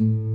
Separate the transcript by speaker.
Speaker 1: you